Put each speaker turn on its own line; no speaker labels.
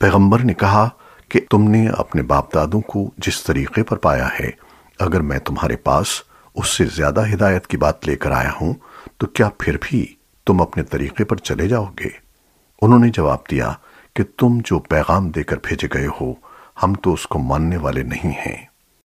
پیغمبر نے کہا کہ تم نے اپنے باپ دادوں کو جس طریقے پر پایا ہے، اگر میں تمہارے پاس اس سے زیادہ ہدایت کی بات لے کر آیا ہوں، تو کیا پھر بھی تم اپنے طریقے پر چلے جاؤ گے؟ انہوں نے جواب دیا کہ تم جو پیغام دے کر بھیجے گئے ہو، ہم تو اس کو ماننے والے نہیں ہیں۔